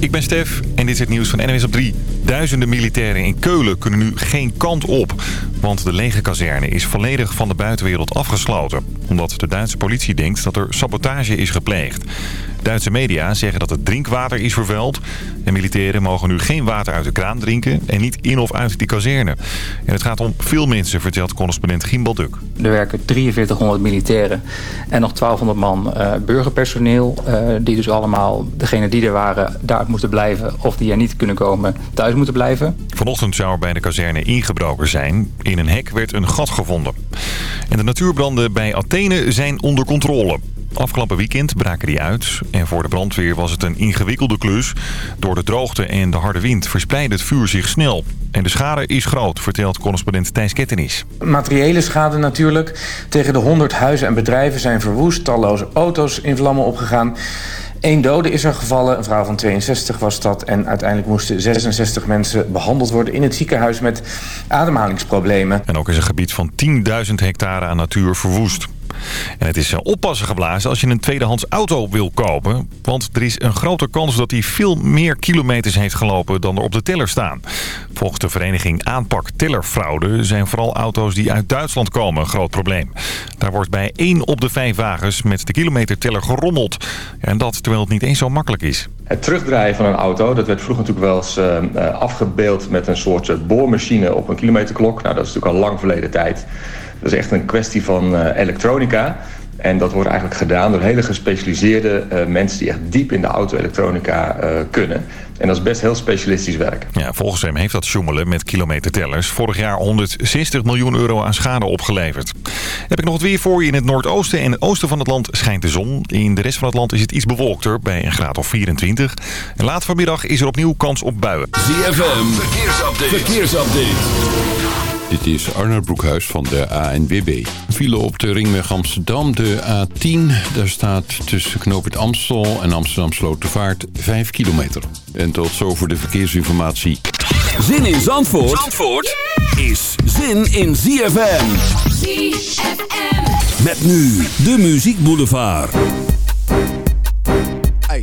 Ik ben Stef en dit is het nieuws van NWS op 3. Duizenden militairen in Keulen kunnen nu geen kant op. Want de legerkazerne is volledig van de buitenwereld afgesloten. Omdat de Duitse politie denkt dat er sabotage is gepleegd. Duitse media zeggen dat het drinkwater is vervuild. En militairen mogen nu geen water uit de kraan drinken en niet in of uit die kazerne. En het gaat om veel mensen, vertelt correspondent Gimbal Duk. Er werken 4300 militairen en nog 1200 man uh, burgerpersoneel. Uh, die dus allemaal, degene die er waren, daar moeten blijven. Of die er niet kunnen komen, thuis moeten blijven. Vanochtend zou er bij de kazerne ingebroken zijn. In een hek werd een gat gevonden. En de natuurbranden bij Athene zijn onder controle. Afgelopen weekend braken die uit. En voor de brandweer was het een ingewikkelde klus. Door de droogte en de harde wind verspreidde het vuur zich snel. En de schade is groot, vertelt correspondent Thijs Kettenis. Materiële schade natuurlijk. Tegen de 100 huizen en bedrijven zijn verwoest. Talloze auto's in vlammen opgegaan. Eén dode is er gevallen, een vrouw van 62 was dat. En uiteindelijk moesten 66 mensen behandeld worden in het ziekenhuis met ademhalingsproblemen. En ook is een gebied van 10.000 hectare aan natuur verwoest. En het is eh, oppassen geblazen als je een tweedehands auto wil kopen. Want er is een grote kans dat hij veel meer kilometers heeft gelopen dan er op de teller staan. Volgens de vereniging Aanpak Tellerfraude zijn vooral auto's die uit Duitsland komen een groot probleem. Daar wordt bij 1 op de 5 wagens met de kilometerteller gerommeld. En dat terwijl het niet eens zo makkelijk is. Het terugdraaien van een auto, dat werd vroeger natuurlijk wel eens uh, afgebeeld met een soort boormachine op een kilometerklok. Nou, dat is natuurlijk al lang verleden tijd. Dat is echt een kwestie van uh, elektronica. En dat wordt eigenlijk gedaan door hele gespecialiseerde uh, mensen die echt diep in de auto-elektronica uh, kunnen. En dat is best heel specialistisch werk. Ja, volgens hem heeft dat sjoemelen met kilometertellers vorig jaar 160 miljoen euro aan schade opgeleverd. Heb ik nog het weer voor je. In het noordoosten en het oosten van het land schijnt de zon. In de rest van het land is het iets bewolkter bij een graad of 24. En laat vanmiddag is er opnieuw kans op buien. ZFM, verkeersupdate. verkeersupdate. Dit is Arnold Broekhuis van de ANWB. File op de ringweg Amsterdam, de A10. Daar staat tussen Knoop Amstel en Amsterdam Slotervaart 5 kilometer. En tot zover de verkeersinformatie. Zin in Zandvoort, Zandvoort is zin in ZFM. ZFM. Met nu de Muziek Boulevard. Hey.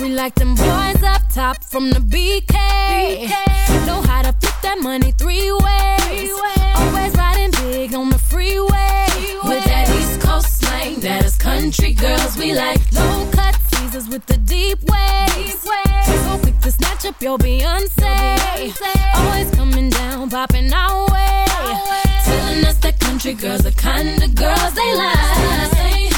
We like them boys up top from the BK. BK. Know how to flip that money three ways. Always riding big on the freeway. freeway. With that East Coast slang, that is country girls. We like low cut teasers with the deep waves. So quick to snatch up your Beyonce. Beyonce. Always coming down, popping our way. Our way telling us that country girls the kind of girls they like.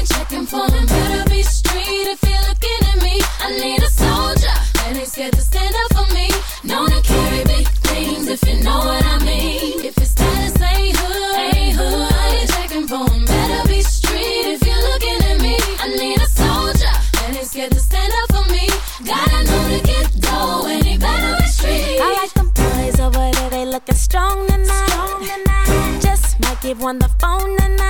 ain't checking for them. Better be street if you're looking at me. I need a soldier that ain't scared to stand up for me. Known to carry big things if you know what I mean. If your status ain't hood, ain't hood, I ain't checking for them. Better be street if you're looking at me. I need a soldier that ain't scared to stand up for me. Gotta know to get dough and he better be street. I like them boys over there, they looking strong tonight. Just might give one the phone tonight.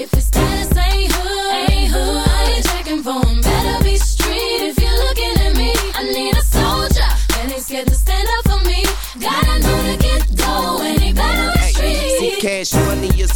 Street.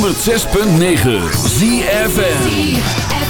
106.9 ZFN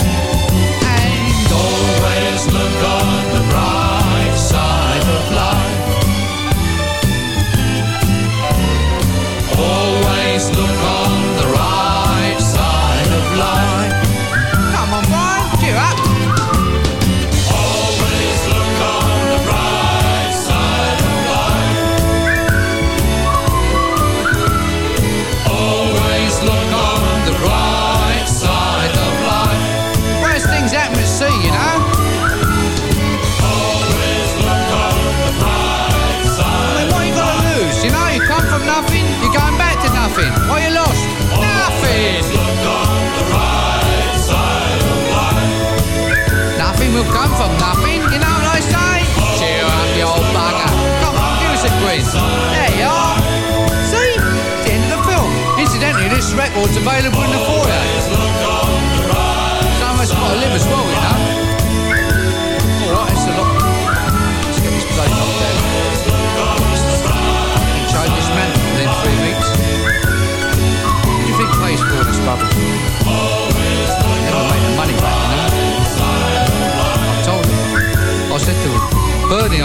From nothing, you know what I say? Cheer up, you old bugger. Come on, give us a quiz. There you are. See? It's the end of the film. Incidentally, this record's available in the foyer. Some of us got to live as well,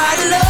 In love.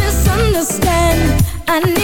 misunderstand. I need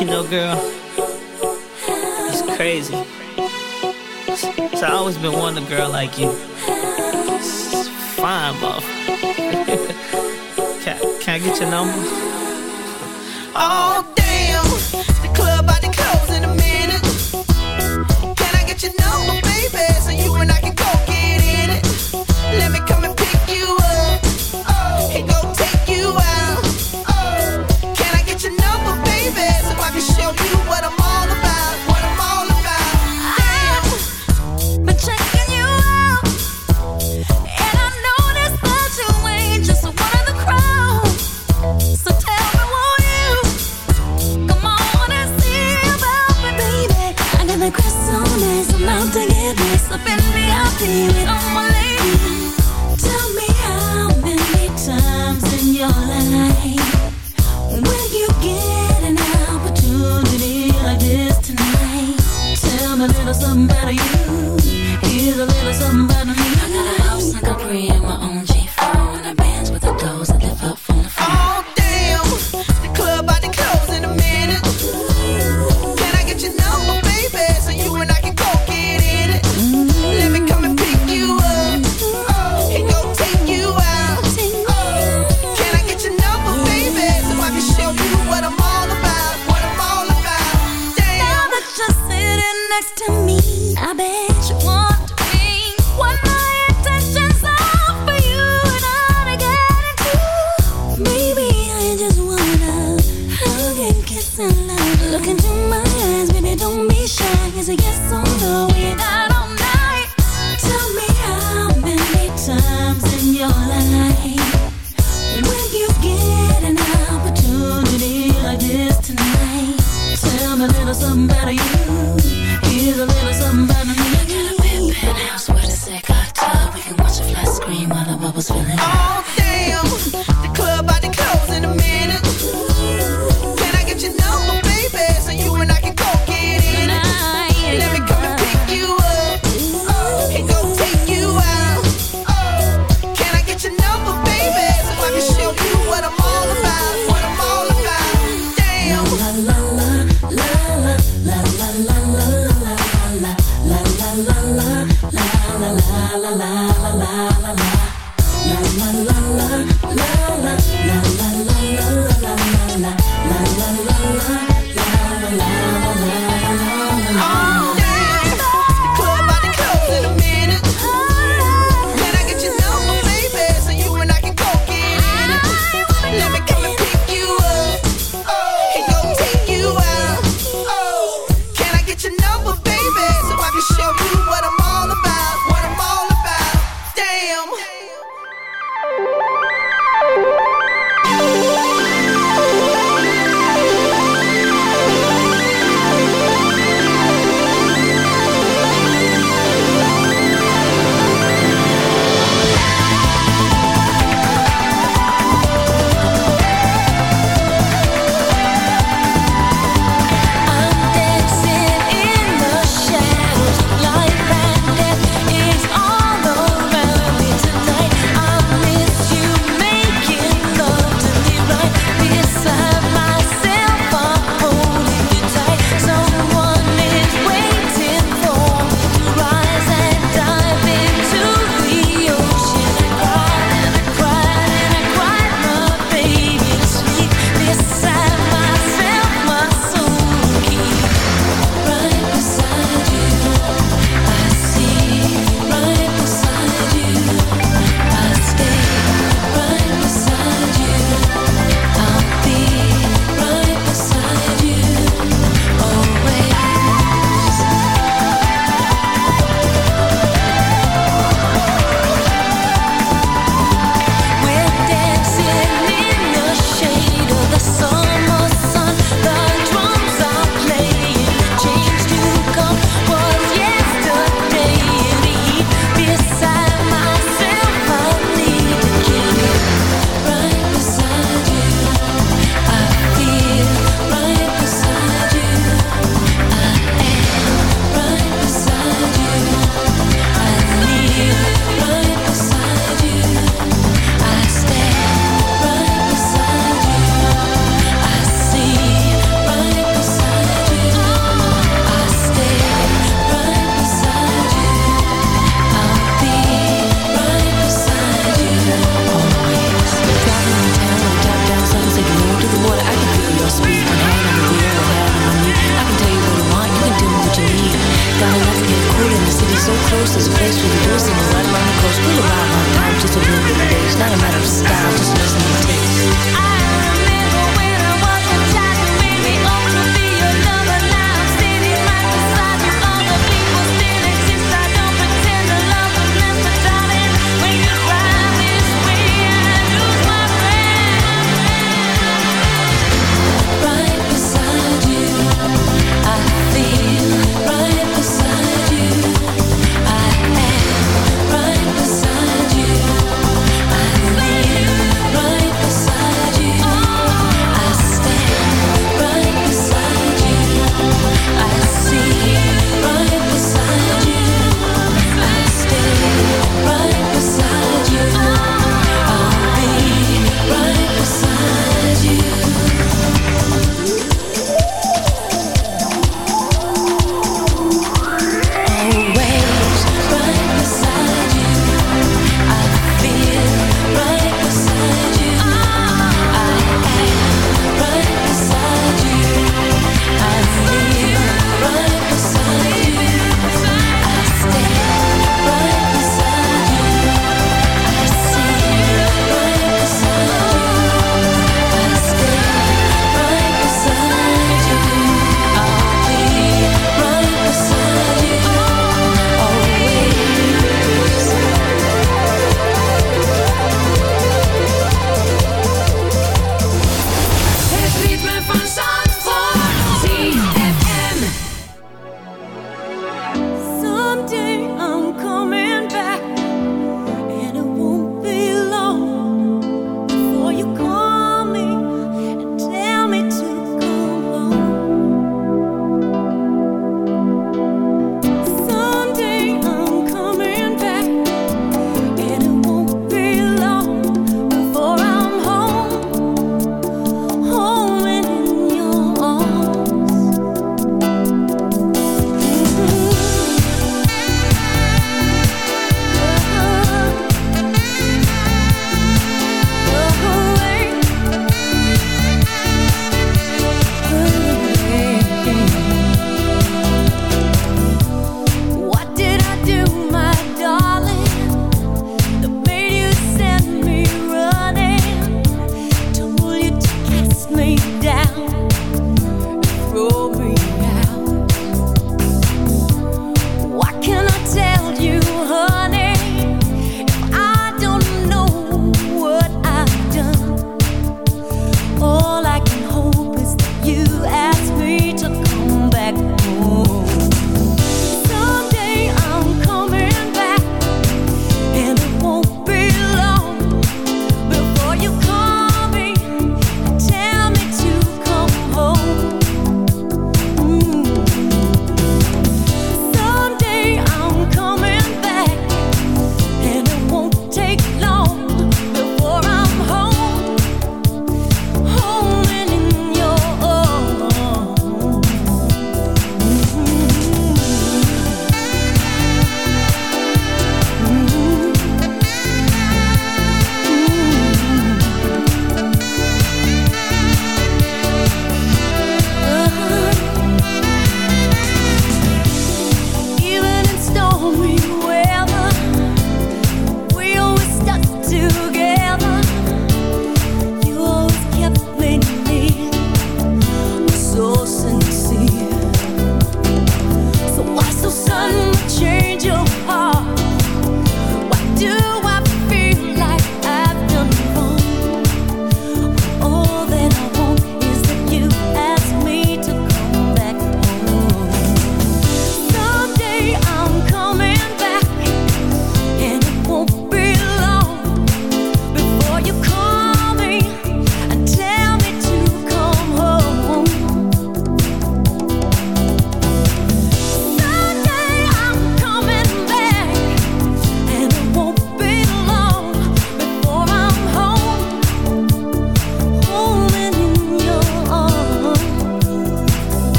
you know, girl, it's crazy. So I always been wanting a girl like you. It's fine, love. can, can I get your number? Oh,